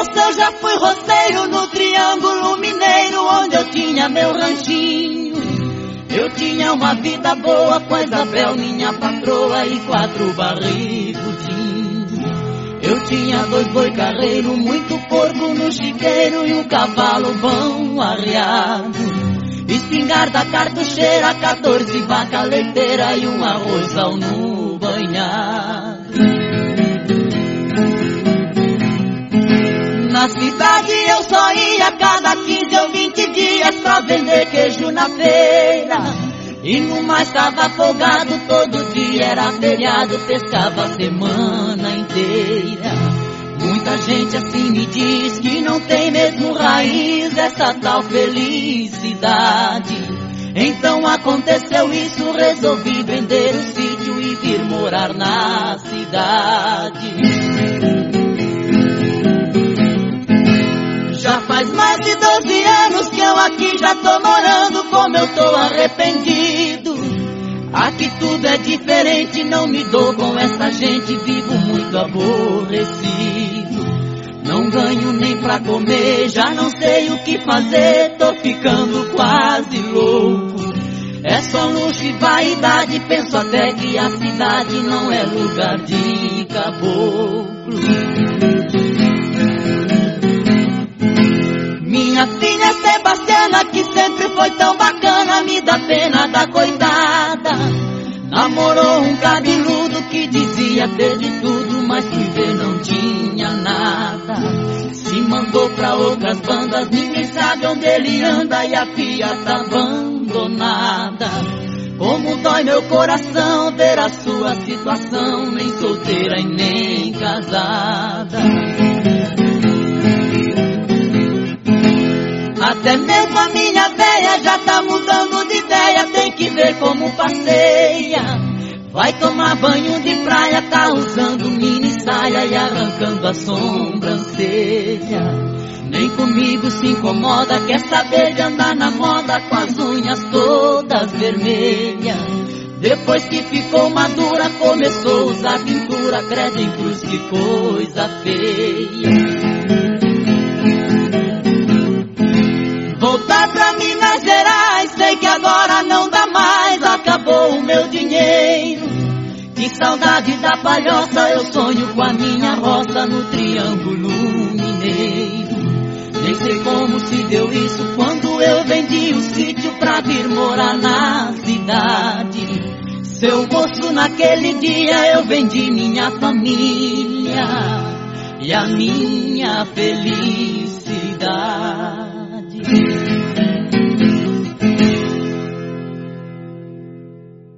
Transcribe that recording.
Moço, eu já fui roceiro no Triângulo Mineiro, onde eu tinha meu ranchinho. Eu tinha uma vida boa com a Isabel, minha patroa, e quatro barrigudinhos. Eu tinha dois boi carreiro, muito porco no chiqueiro e um cavalo bom arriado. Espingarda, cartucheira, 14 vaca leiteira e um arrozal no banhado. Na cidade eu só ia cada 15 ou 20 dias pra vender queijo na feira. E no mais estava folgado, todo dia era feriado, pescava a semana inteira. Muita gente assim me diz que não tem mesmo raiz essa tal felicidade. Então aconteceu isso, resolvi vender o sítio e vir morar na cidade. Eu tô arrependido. Aqui tudo é diferente, não me dou com essa gente, vivo muito aborrecido. Não ganho nem pra comer, já não sei o que fazer, tô ficando quase louco. É só luxo e vaidade, penso até que a cidade não é lugar de caboclo. Minha filha Sebastiana, que sempre foi tão bacana, da coitada. Namorou um cabeludo que dizia ter de tudo, mas fui ver não tinha nada. Se mandou pra outras bandas, ninguém sabe onde ele anda e a filha tá abandonada. Como dói meu coração ver a sua situação, nem solteira e nem casada. Até como passeia. Vai tomar banho de praia, tá usando mini saia e arrancando a sobrancelha. Nem comigo se incomoda, quer saber de andar na moda com as unhas todas vermelhas. Depois que ficou madura, começou a usar pintura, credo em cruz, que coisa feia. Meu dinheiro. Que saudade da palhoça, eu sonho com a minha roça no Triângulo Mineiro. Nem sei como se deu isso quando eu vendi o sítio pra vir morar na cidade. Seu moço, naquele dia eu vendi minha família e a minha felicidade.